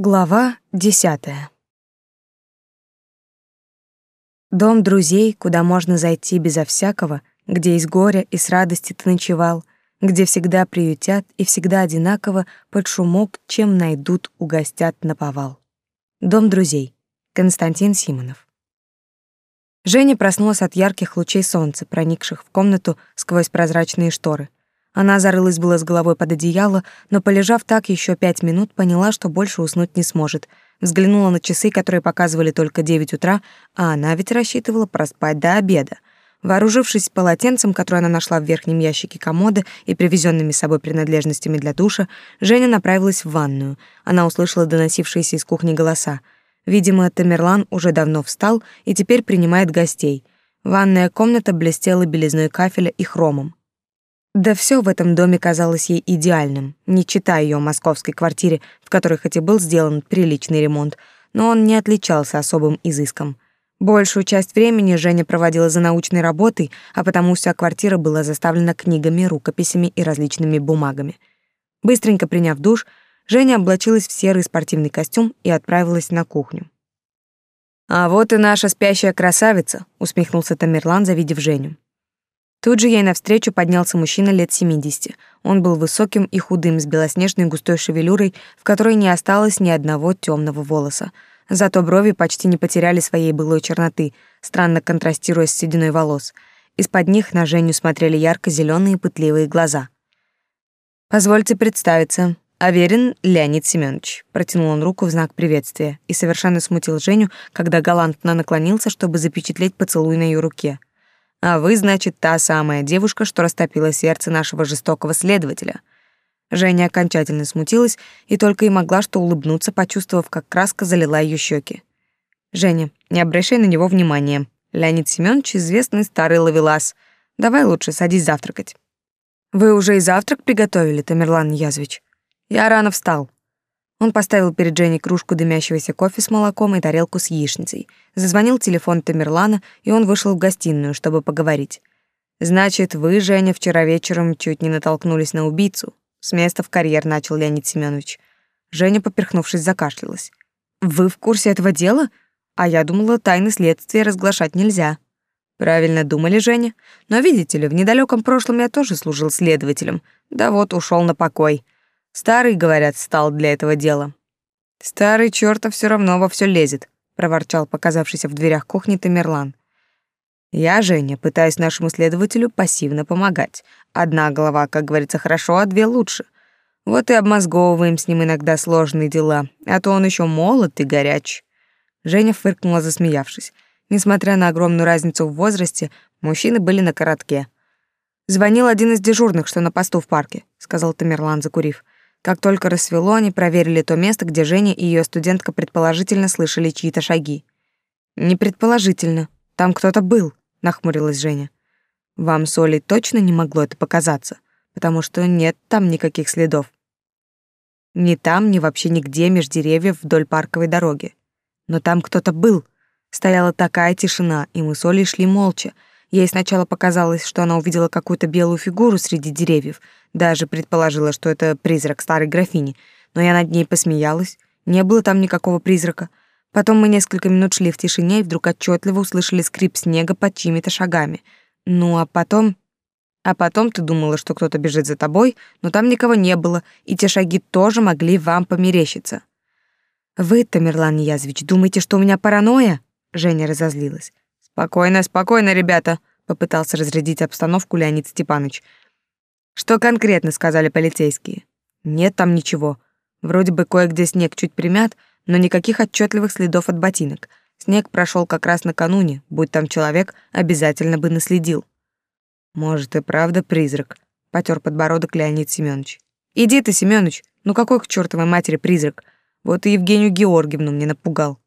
Глава десятая. Дом друзей, куда можно зайти безо всякого, где из горя и с радости ты ночевал, где всегда приютят и всегда одинаково под шумок, чем найдут, угостят наповал. Дом друзей. Константин Симонов. Женя проснулась от ярких лучей солнца, проникших в комнату сквозь прозрачные шторы. Она зарылась было с головой под одеяло, но, полежав так еще пять минут, поняла, что больше уснуть не сможет. Взглянула на часы, которые показывали только девять утра, а она ведь рассчитывала проспать до обеда. Вооружившись полотенцем, которое она нашла в верхнем ящике комода и привезенными с собой принадлежностями для душа, Женя направилась в ванную. Она услышала доносившиеся из кухни голоса. Видимо, Тамерлан уже давно встал и теперь принимает гостей. Ванная комната блестела белизной кафеля и хромом. Да все в этом доме казалось ей идеальным, не читая ее московской квартире, в которой хоть и был сделан приличный ремонт, но он не отличался особым изыском. Большую часть времени Женя проводила за научной работой, а потому вся квартира была заставлена книгами, рукописями и различными бумагами. Быстренько приняв душ, Женя облачилась в серый спортивный костюм и отправилась на кухню. «А вот и наша спящая красавица», — усмехнулся Тамерлан, завидев Женю. Тут же ей навстречу поднялся мужчина лет 70. Он был высоким и худым, с белоснежной густой шевелюрой, в которой не осталось ни одного темного волоса. Зато брови почти не потеряли своей былой черноты, странно контрастируя с сединой волос. Из-под них на Женю смотрели ярко зеленые пытливые глаза. «Позвольте представиться. Аверин Леонид Семенович. Протянул он руку в знак приветствия и совершенно смутил Женю, когда галантно наклонился, чтобы запечатлеть поцелуй на ее руке. А вы, значит, та самая девушка, что растопила сердце нашего жестокого следователя. Женя окончательно смутилась и только и могла что улыбнуться, почувствовав, как краска залила ее щеки. Женя, не обращай на него внимания. Леонид Семенович известный старый ловелас. Давай лучше садись завтракать. Вы уже и завтрак приготовили, Тамерлан Язвич? Я рано встал. Он поставил перед Женей кружку дымящегося кофе с молоком и тарелку с яичницей. Зазвонил телефон Тамерлана, и он вышел в гостиную, чтобы поговорить. «Значит, вы, Женя, вчера вечером чуть не натолкнулись на убийцу?» С места в карьер начал Леонид Семенович. Женя, поперхнувшись, закашлялась. «Вы в курсе этого дела? А я думала, тайны следствия разглашать нельзя». Правильно думали, Женя. Но видите ли, в недалеком прошлом я тоже служил следователем. Да вот, ушел на покой. Старый, говорят, стал для этого дела. Старый чёртов все равно во все лезет, проворчал показавшийся в дверях кухни Тамерлан. Я, Женя, пытаюсь нашему следователю пассивно помогать. Одна голова, как говорится, хорошо, а две лучше. Вот и обмозговываем с ним иногда сложные дела, а то он еще молод и горяч. Женя фыркнула, засмеявшись. Несмотря на огромную разницу в возрасте, мужчины были на коротке. Звонил один из дежурных, что на посту в парке, сказал Тамерлан, закурив. Как только рассвело, они проверили то место, где Женя и ее студентка предположительно слышали чьи-то шаги. «Не предположительно. Там кто-то был», — нахмурилась Женя. «Вам с Олей точно не могло это показаться, потому что нет там никаких следов. Ни там, ни вообще нигде меж деревьев вдоль парковой дороги. Но там кто-то был. Стояла такая тишина, и мы с Олей шли молча, Ей сначала показалось, что она увидела какую-то белую фигуру среди деревьев, даже предположила, что это призрак старой графини, но я над ней посмеялась. Не было там никакого призрака. Потом мы несколько минут шли в тишине и вдруг отчетливо услышали скрип снега под чьими-то шагами. Ну а потом... А потом ты думала, что кто-то бежит за тобой, но там никого не было, и те шаги тоже могли вам померещиться. Вы, Тамерлан Язвич, думаете, что у меня паранойя? Женя разозлилась. Спокойно, спокойно, ребята, попытался разрядить обстановку Леонид Степанович. Что конкретно сказали полицейские? Нет там ничего. Вроде бы кое-где снег чуть примят, но никаких отчетливых следов от ботинок. Снег прошел как раз накануне, будь там человек, обязательно бы наследил. Может и правда призрак, потер подбородок Леонид Семенович. Иди ты, Семенович, ну какой к чертовой матери призрак? Вот и Евгению Георгиевну мне напугал.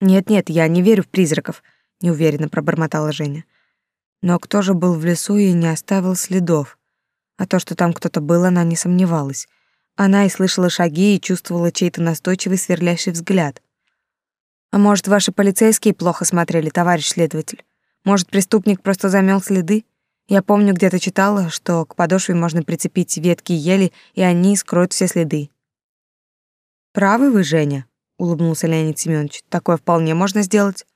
Нет-нет, я не верю в призраков неуверенно пробормотала Женя. Но кто же был в лесу и не оставил следов? А то, что там кто-то был, она не сомневалась. Она и слышала шаги, и чувствовала чей-то настойчивый сверлящий взгляд. А может, ваши полицейские плохо смотрели, товарищ следователь? Может, преступник просто замел следы? Я помню, где-то читала, что к подошве можно прицепить ветки ели, и они скроют все следы. Правы вы, Женя, улыбнулся Леонид Семенович. Такое вполне можно сделать.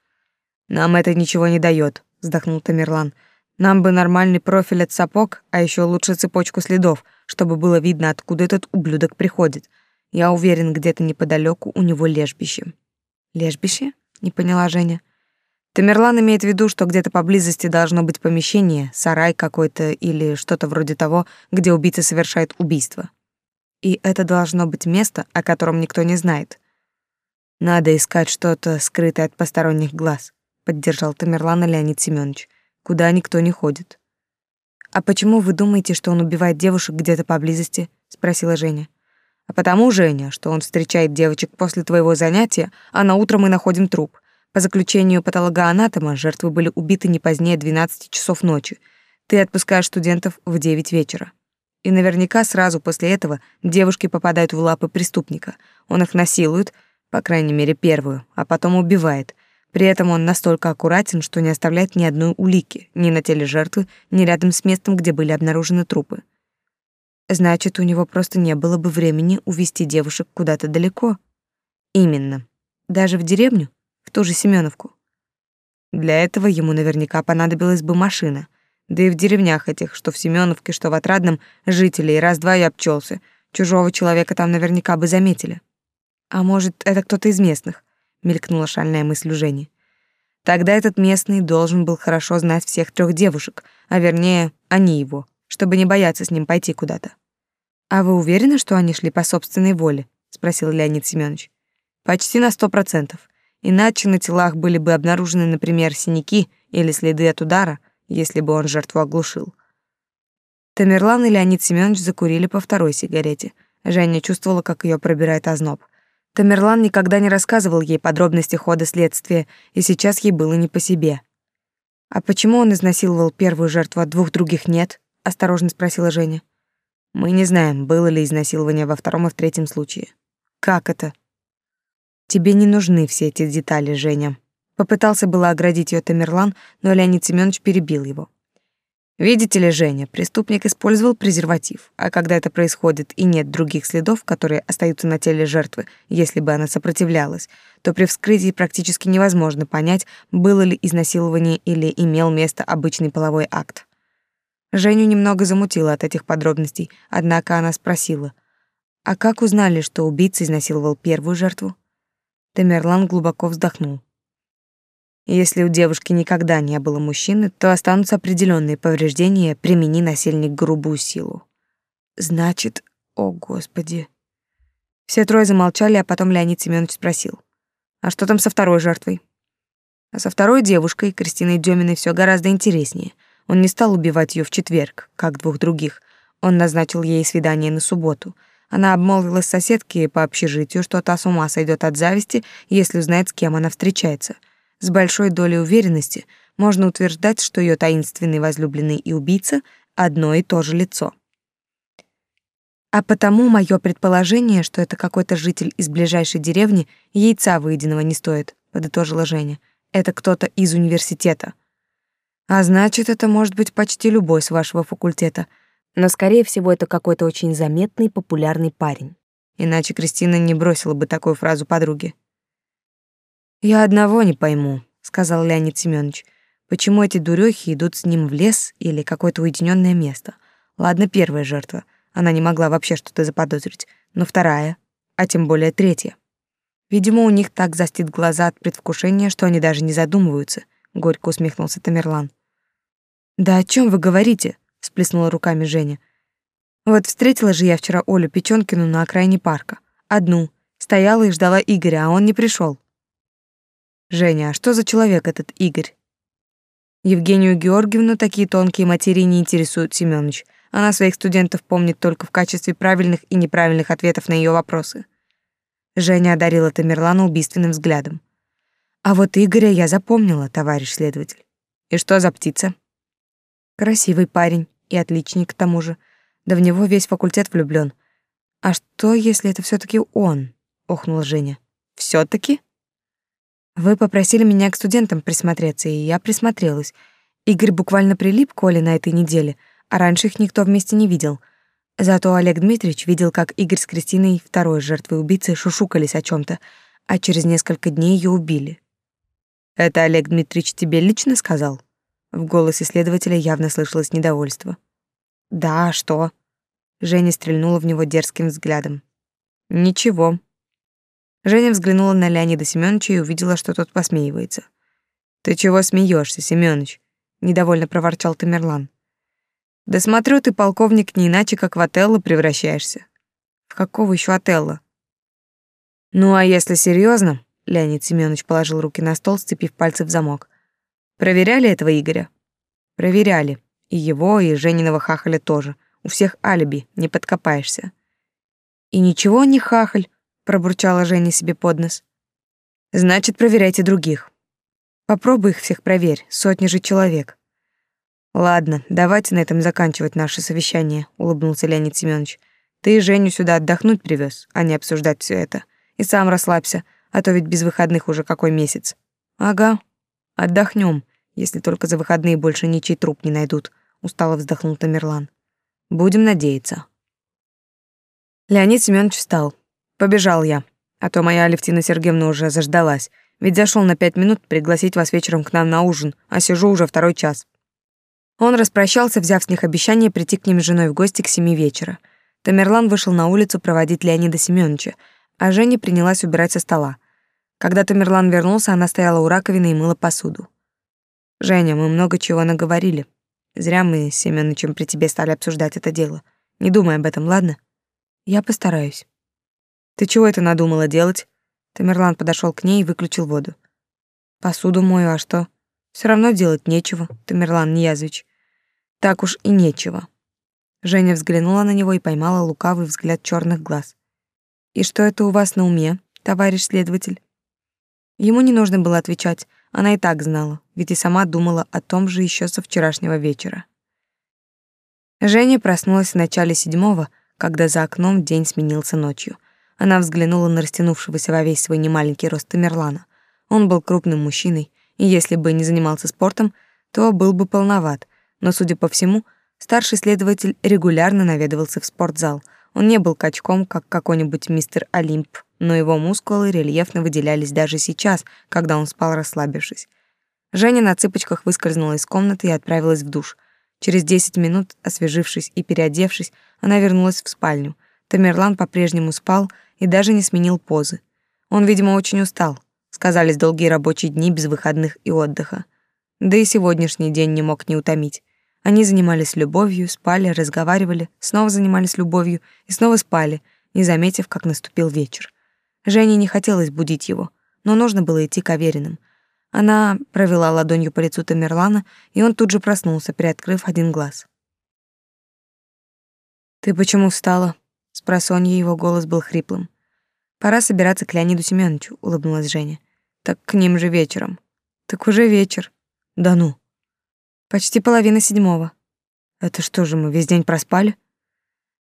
Нам это ничего не дает, вздохнул Тамерлан. Нам бы нормальный профиль от сапог, а еще лучше цепочку следов, чтобы было видно, откуда этот ублюдок приходит. Я уверен, где-то неподалеку у него лежбище. Лежбище? Не поняла Женя. Тамерлан имеет в виду, что где-то поблизости должно быть помещение, сарай какой-то или что-то вроде того, где убийца совершает убийство. И это должно быть место, о котором никто не знает. Надо искать что-то скрытое от посторонних глаз, поддержал Тамерлан Леонид Семенович куда никто не ходит. А почему вы думаете, что он убивает девушек где-то поблизости? спросила Женя. А потому, Женя, что он встречает девочек после твоего занятия, а на утро мы находим труп. По заключению патологоанатома, жертвы были убиты не позднее 12 часов ночи. Ты отпускаешь студентов в 9 вечера. И наверняка сразу после этого девушки попадают в лапы преступника. Он их насилует, по крайней мере, первую, а потом убивает. При этом он настолько аккуратен, что не оставляет ни одной улики ни на теле жертвы, ни рядом с местом, где были обнаружены трупы. Значит, у него просто не было бы времени увести девушек куда-то далеко. Именно. Даже в деревню, в ту же Семеновку. Для этого ему наверняка понадобилась бы машина. Да и в деревнях этих, что в Семеновке, что в Отрадном, жителей раз-два и обчелся. Чужого человека там наверняка бы заметили. А может, это кто-то из местных? Мелькнула шальная мысль у Жени. Тогда этот местный должен был хорошо знать всех трех девушек, а вернее, они его, чтобы не бояться с ним пойти куда-то. А вы уверены, что они шли по собственной воле? спросил Леонид Семенович. Почти на сто процентов. Иначе на телах были бы обнаружены, например, синяки или следы от удара, если бы он жертву оглушил. Тамерлан и Леонид Семенович закурили по второй сигарете. Женя чувствовала, как ее пробирает озноб. Тамерлан никогда не рассказывал ей подробности хода следствия, и сейчас ей было не по себе. «А почему он изнасиловал первую жертву, а двух других нет?» — осторожно спросила Женя. «Мы не знаем, было ли изнасилование во втором и в третьем случае». «Как это?» «Тебе не нужны все эти детали, Женя». Попытался было оградить ее Тамерлан, но Леонид Семенович перебил его. Видите ли, Женя, преступник использовал презерватив, а когда это происходит и нет других следов, которые остаются на теле жертвы, если бы она сопротивлялась, то при вскрытии практически невозможно понять, было ли изнасилование или имел место обычный половой акт. Женю немного замутило от этих подробностей, однако она спросила, «А как узнали, что убийца изнасиловал первую жертву?» Тамерлан глубоко вздохнул. Если у девушки никогда не было мужчины, то останутся определенные повреждения, примени насильник грубую силу. Значит, о господи. Все трое замолчали, а потом Леонид Семенович спросил: "А что там со второй жертвой?" А со второй девушкой, Кристиной Деминой, все гораздо интереснее. Он не стал убивать ее в четверг, как двух других. Он назначил ей свидание на субботу. Она обмолвилась соседке по общежитию, что та с ума сойдет от зависти, если узнает, с кем она встречается — с большой долей уверенности можно утверждать, что ее таинственный возлюбленный и убийца одно и то же лицо. А потому мое предположение, что это какой-то житель из ближайшей деревни, яйца выеденного не стоит, подытожила Женя. Это кто-то из университета. А значит, это может быть почти любой с вашего факультета, но скорее всего это какой-то очень заметный, популярный парень. Иначе Кристина не бросила бы такую фразу подруге. Я одного не пойму, сказал Леонид Семенович. Почему эти дурехи идут с ним в лес или какое-то уединенное место? Ладно, первая жертва. Она не могла вообще что-то заподозрить, но вторая, а тем более третья. Видимо, у них так застит глаза от предвкушения, что они даже не задумываются, горько усмехнулся Тамерлан. Да о чем вы говорите? всплеснула руками Женя. Вот встретила же я вчера Олю Печёнкину на окраине парка. Одну. Стояла и ждала Игоря, а он не пришел. Женя, а что за человек этот Игорь? Евгению Георгиевну такие тонкие материи не интересуют, Семёныч. Она своих студентов помнит только в качестве правильных и неправильных ответов на ее вопросы. Женя одарила Тамерлана убийственным взглядом. А вот Игоря я запомнила, товарищ следователь. И что за птица? Красивый парень и отличник к тому же. Да в него весь факультет влюблён. А что, если это все таки он? охнула Женя. все таки вы попросили меня к студентам присмотреться, и я присмотрелась. Игорь буквально прилип к Оле на этой неделе, а раньше их никто вместе не видел. Зато Олег Дмитриевич видел, как Игорь с Кристиной, второй жертвой убийцы, шушукались о чем то а через несколько дней ее убили. «Это Олег Дмитриевич тебе лично сказал?» В голосе следователя явно слышалось недовольство. «Да, а что?» Женя стрельнула в него дерзким взглядом. «Ничего». Женя взглянула на Леонида Семёновича и увидела, что тот посмеивается. «Ты чего смеешься, Семёныч?» — недовольно проворчал Тамерлан. «Да смотрю, ты, полковник, не иначе, как в Отелло превращаешься». «В какого еще Отелло?» «Ну, а если серьезно, Леонид Семенович положил руки на стол, сцепив пальцы в замок. «Проверяли этого Игоря?» «Проверяли. И его, и Жениного хахаля тоже. У всех алиби, не подкопаешься». «И ничего не хахаль», — пробурчала Женя себе под нос. «Значит, проверяйте других. Попробуй их всех проверь, сотни же человек». «Ладно, давайте на этом заканчивать наше совещание», — улыбнулся Леонид Семенович. «Ты Женю сюда отдохнуть привез, а не обсуждать все это. И сам расслабься, а то ведь без выходных уже какой месяц». «Ага, отдохнем, если только за выходные больше ничей труп не найдут», — устало вздохнул Тамерлан. «Будем надеяться». Леонид Семенович встал. Побежал я, а то моя Алевтина Сергеевна уже заждалась, ведь зашел на пять минут пригласить вас вечером к нам на ужин, а сижу уже второй час. Он распрощался, взяв с них обещание прийти к ним с женой в гости к семи вечера. Тамерлан вышел на улицу проводить Леонида Семеновича, а Женя принялась убирать со стола. Когда Тамерлан вернулся, она стояла у раковины и мыла посуду. «Женя, мы много чего наговорили. Зря мы с Семёнычем при тебе стали обсуждать это дело. Не думай об этом, ладно? Я постараюсь». «Ты чего это надумала делать?» Тамерлан подошел к ней и выключил воду. «Посуду мою, а что? Все равно делать нечего, Тамерлан Ниязович. Так уж и нечего». Женя взглянула на него и поймала лукавый взгляд черных глаз. «И что это у вас на уме, товарищ следователь?» Ему не нужно было отвечать, она и так знала, ведь и сама думала о том же еще со вчерашнего вечера. Женя проснулась в начале седьмого, когда за окном день сменился ночью. Она взглянула на растянувшегося во весь свой немаленький рост Тамерлана. Он был крупным мужчиной, и если бы не занимался спортом, то был бы полноват, но, судя по всему, старший следователь регулярно наведывался в спортзал — он не был качком, как какой-нибудь мистер Олимп, но его мускулы рельефно выделялись даже сейчас, когда он спал расслабившись. Женя на цыпочках выскользнула из комнаты и отправилась в душ. Через десять минут, освежившись и переодевшись, она вернулась в спальню. Тамерлан по-прежнему спал и даже не сменил позы. Он, видимо, очень устал. Сказались долгие рабочие дни без выходных и отдыха. Да и сегодняшний день не мог не утомить. Они занимались любовью, спали, разговаривали, снова занимались любовью и снова спали, не заметив, как наступил вечер. Жене не хотелось будить его, но нужно было идти к Авериным. Она провела ладонью по лицу Тамерлана, и он тут же проснулся, приоткрыв один глаз. «Ты почему встала?» — спросонья его голос был хриплым. «Пора собираться к Леониду Семеновичу», — улыбнулась Женя. «Так к ним же вечером». «Так уже вечер». «Да ну». Почти половина седьмого. Это что же, мы весь день проспали?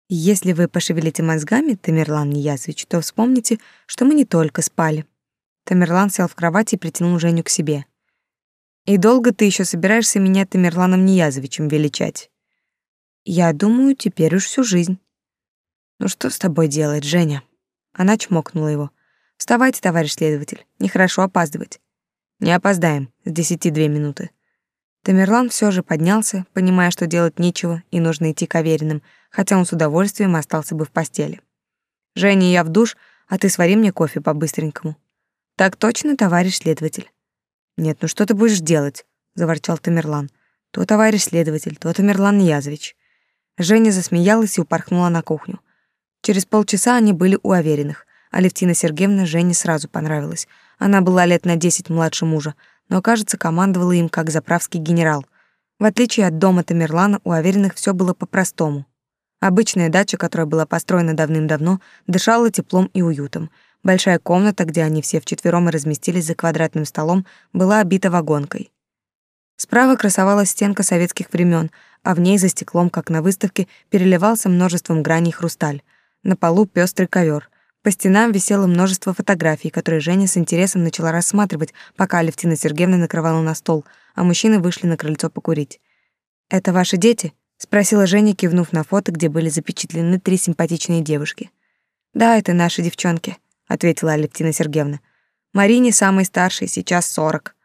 Если вы пошевелите мозгами, Тамерлан Ниязович, то вспомните, что мы не только спали. Тамерлан сел в кровати и притянул Женю к себе. И долго ты еще собираешься меня Тамерланом Ниязовичем величать? Я думаю, теперь уж всю жизнь. Ну что с тобой делать, Женя? Она чмокнула его. Вставайте, товарищ следователь, нехорошо опаздывать. Не опоздаем, с десяти две минуты. Тамерлан все же поднялся, понимая, что делать нечего и нужно идти к Авериным, хотя он с удовольствием остался бы в постели. «Женя, я в душ, а ты свари мне кофе по-быстренькому». «Так точно, товарищ следователь». «Нет, ну что ты будешь делать?» — заворчал Тамерлан. «То товарищ следователь, то Тамерлан Язович». Женя засмеялась и упорхнула на кухню. Через полчаса они были у Авериных. Алевтина Сергеевна Жене сразу понравилась. Она была лет на десять младше мужа, но, кажется, командовала им как заправский генерал. В отличие от дома Тамерлана, у Авериных все было по-простому. Обычная дача, которая была построена давным-давно, дышала теплом и уютом. Большая комната, где они все вчетвером и разместились за квадратным столом, была обита вагонкой. Справа красовалась стенка советских времен, а в ней за стеклом, как на выставке, переливался множеством граней хрусталь. На полу пестрый ковер. По стенам висело множество фотографий, которые Женя с интересом начала рассматривать, пока Алевтина Сергеевна накрывала на стол, а мужчины вышли на крыльцо покурить. «Это ваши дети?» — спросила Женя, кивнув на фото, где были запечатлены три симпатичные девушки. Да, это наши девчонки, ответила Алевтина Сергеевна. Марине самой старшей, сейчас сорок.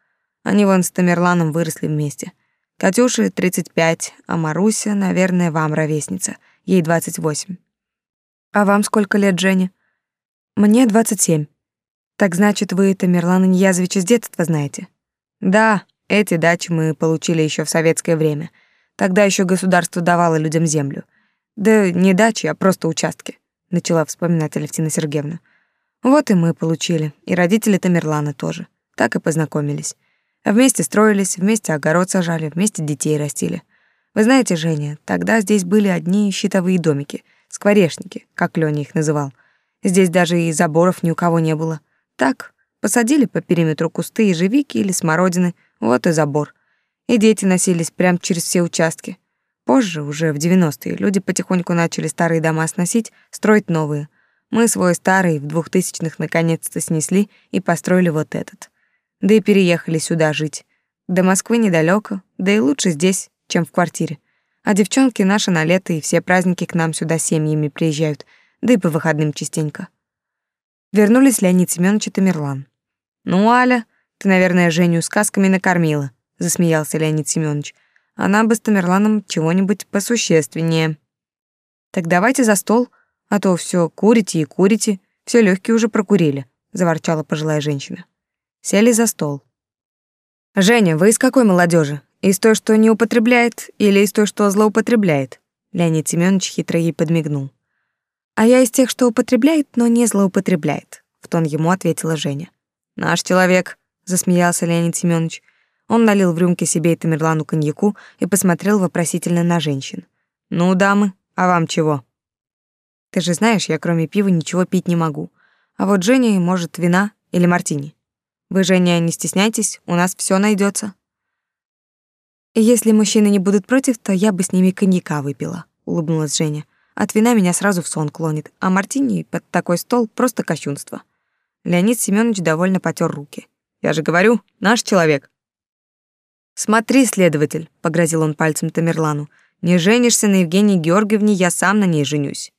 Они вон с Тамерланом выросли вместе. Катюше 35, а Маруся, наверное, вам ровесница. Ей 28. А вам сколько лет, Женя? Мне 27. Так значит, вы Тамерлана Ниязовича с детства знаете? Да, эти дачи мы получили еще в советское время. Тогда еще государство давало людям землю. Да не дачи, а просто участки, начала вспоминать Алевтина Сергеевна. Вот и мы получили, и родители Тамерлана тоже. Так и познакомились. Вместе строились, вместе огород сажали, вместе детей растили. Вы знаете, Женя, тогда здесь были одни щитовые домики, скворечники, как Лёня их называл. Здесь даже и заборов ни у кого не было. Так, посадили по периметру кусты ежевики или смородины, вот и забор. И дети носились прямо через все участки. Позже, уже в 90-е, люди потихоньку начали старые дома сносить, строить новые. Мы свой старый в двухтысячных наконец-то снесли и построили вот этот да и переехали сюда жить. До Москвы недалеко, да и лучше здесь, чем в квартире. А девчонки наши на лето и все праздники к нам сюда семьями приезжают, да и по выходным частенько. Вернулись Леонид Семёнович и Тамерлан. «Ну, Аля, ты, наверное, Женю сказками накормила», — засмеялся Леонид Семёнович. «Она бы с Тамерланом чего-нибудь посущественнее». «Так давайте за стол, а то все курите и курите, все легкие уже прокурили», — заворчала пожилая женщина. Сели за стол. «Женя, вы из какой молодежи? Из той, что не употребляет, или из той, что злоупотребляет?» Леонид Семенович хитро ей подмигнул. «А я из тех, что употребляет, но не злоупотребляет», — в тон ему ответила Женя. «Наш человек», — засмеялся Леонид Семенович. Он налил в рюмки себе и Тамерлану коньяку и посмотрел вопросительно на женщин. «Ну, дамы, а вам чего?» «Ты же знаешь, я кроме пива ничего пить не могу. А вот Женя может вина или мартини. Вы, Женя, не стесняйтесь, у нас все найдется. Если мужчины не будут против, то я бы с ними коньяка выпила, улыбнулась Женя. От вина меня сразу в сон клонит, а мартини под такой стол просто кощунство. Леонид Семенович довольно потер руки. Я же говорю, наш человек. Смотри, следователь, погрозил он пальцем Тамерлану. Не женишься на Евгении Георгиевне, я сам на ней женюсь.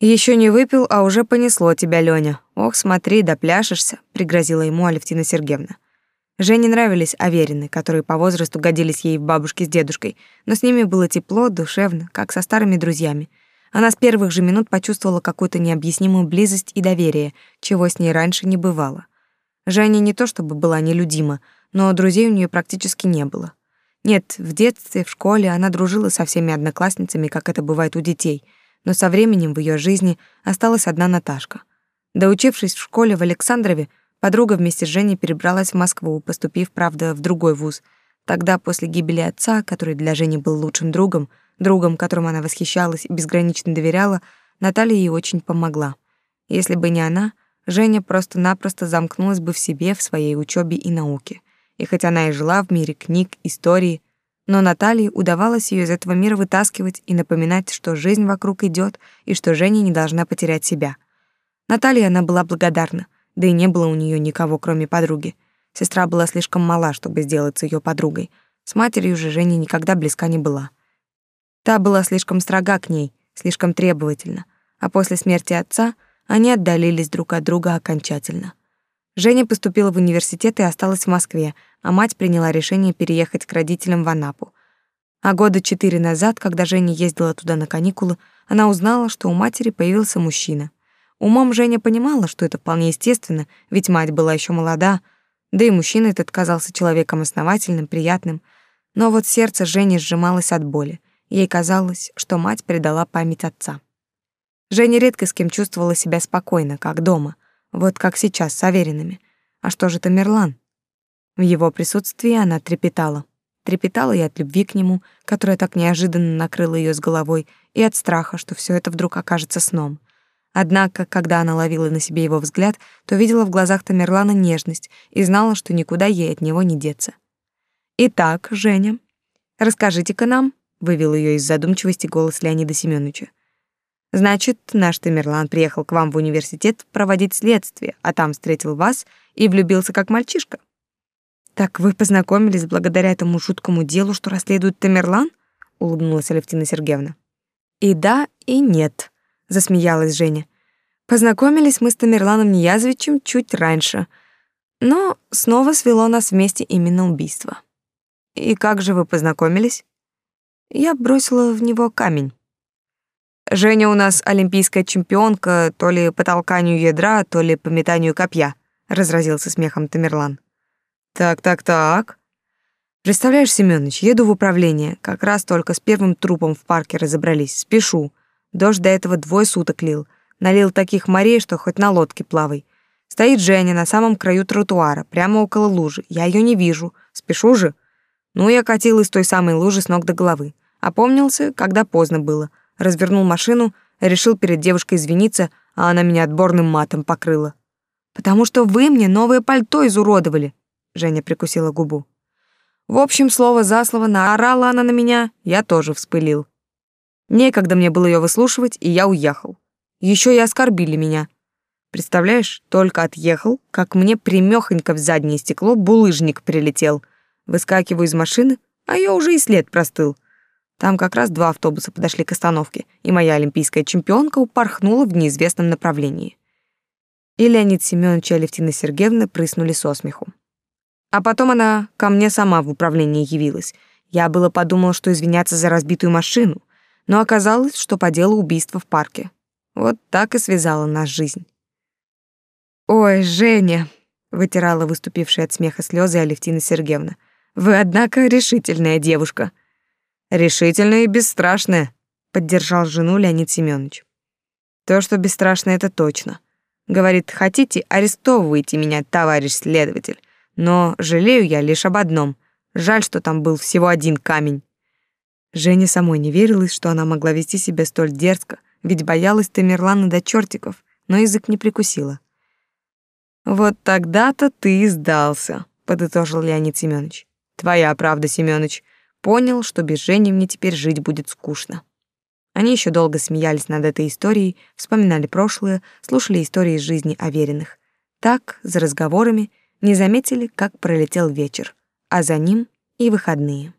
Еще не выпил, а уже понесло тебя, Лёня. Ох, смотри, допляшешься, пригрозила ему Алевтина Сергеевна. Жене нравились Аверины, которые по возрасту годились ей в бабушке с дедушкой, но с ними было тепло, душевно, как со старыми друзьями. Она с первых же минут почувствовала какую-то необъяснимую близость и доверие, чего с ней раньше не бывало. Женя не то чтобы была нелюдима, но друзей у нее практически не было. Нет, в детстве, в школе она дружила со всеми одноклассницами, как это бывает у детей — но со временем в ее жизни осталась одна Наташка. Доучившись в школе в Александрове, подруга вместе с Женей перебралась в Москву, поступив, правда, в другой вуз. Тогда, после гибели отца, который для Жени был лучшим другом, другом, которому она восхищалась и безгранично доверяла, Наталья ей очень помогла. Если бы не она, Женя просто-напросто замкнулась бы в себе, в своей учебе и науке. И хоть она и жила в мире книг, истории, но Наталье удавалось ее из этого мира вытаскивать и напоминать, что жизнь вокруг идет и что Женя не должна потерять себя. Наталье она была благодарна, да и не было у нее никого, кроме подруги. Сестра была слишком мала, чтобы сделаться ее подругой. С матерью же Женя никогда близка не была. Та была слишком строга к ней, слишком требовательна, а после смерти отца они отдалились друг от друга окончательно. Женя поступила в университет и осталась в Москве, а мать приняла решение переехать к родителям в Анапу. А года четыре назад, когда Женя ездила туда на каникулы, она узнала, что у матери появился мужчина. Умом Женя понимала, что это вполне естественно, ведь мать была еще молода, да и мужчина этот казался человеком основательным, приятным. Но вот сердце Жени сжималось от боли. Ей казалось, что мать предала память отца. Женя редко с кем чувствовала себя спокойно, как дома, вот как сейчас с Аверинами. А что же Тамерлан? В его присутствии она трепетала. Трепетала и от любви к нему, которая так неожиданно накрыла ее с головой, и от страха, что все это вдруг окажется сном. Однако, когда она ловила на себе его взгляд, то видела в глазах Тамерлана нежность и знала, что никуда ей от него не деться. «Итак, Женя, расскажите-ка нам», — вывел ее из задумчивости голос Леонида Семеновича. «Значит, наш Тамерлан приехал к вам в университет проводить следствие, а там встретил вас и влюбился как мальчишка?» Так вы познакомились благодаря этому жуткому делу, что расследует Тамерлан? улыбнулась Алевтина Сергеевна. И да, и нет, засмеялась Женя. Познакомились мы с Тамерланом Ниязовичем чуть раньше, но снова свело нас вместе именно убийство. И как же вы познакомились? Я бросила в него камень. Женя у нас олимпийская чемпионка, то ли по толканию ядра, то ли по метанию копья, разразился смехом Тамерлан. Так, так, так. Представляешь, Семёныч, еду в управление, как раз только с первым трупом в парке разобрались. Спешу. Дождь до этого двое суток лил. Налил таких морей, что хоть на лодке плавай. Стоит Женя на самом краю тротуара, прямо около лужи. Я ее не вижу. Спешу же. Ну, я катил из той самой лужи с ног до головы. Опомнился, когда поздно было развернул машину, решил перед девушкой извиниться, а она меня отборным матом покрыла. «Потому что вы мне новое пальто изуродовали», — Женя прикусила губу. В общем, слово за слово наорала она на меня, я тоже вспылил. Некогда мне было ее выслушивать, и я уехал. Еще и оскорбили меня. Представляешь, только отъехал, как мне примехонько в заднее стекло булыжник прилетел. Выскакиваю из машины, а я уже и след простыл — там как раз два автобуса подошли к остановке, и моя олимпийская чемпионка упорхнула в неизвестном направлении. И Леонид Семенович и Алевтина Сергеевна прыснули со смеху. А потом она ко мне сама в управление явилась. Я было подумал, что извиняться за разбитую машину, но оказалось, что по делу убийства в парке. Вот так и связала нас жизнь. «Ой, Женя!» — вытирала выступившие от смеха слезы Алевтина Сергеевна. «Вы, однако, решительная девушка. Решительная и бесстрашная, поддержал жену Леонид Семенович. То, что бесстрашная, это точно. Говорит, хотите, арестовывайте меня, товарищ следователь. Но жалею я лишь об одном. Жаль, что там был всего один камень. Жене самой не верилось, что она могла вести себя столь дерзко, ведь боялась Тамерлана до чертиков, но язык не прикусила. «Вот тогда-то ты сдался», — подытожил Леонид Семенович. «Твоя правда, Семенович. Понял, что без Жени мне теперь жить будет скучно. Они еще долго смеялись над этой историей, вспоминали прошлое, слушали истории из жизни Авериных. Так, за разговорами, не заметили, как пролетел вечер, а за ним и выходные.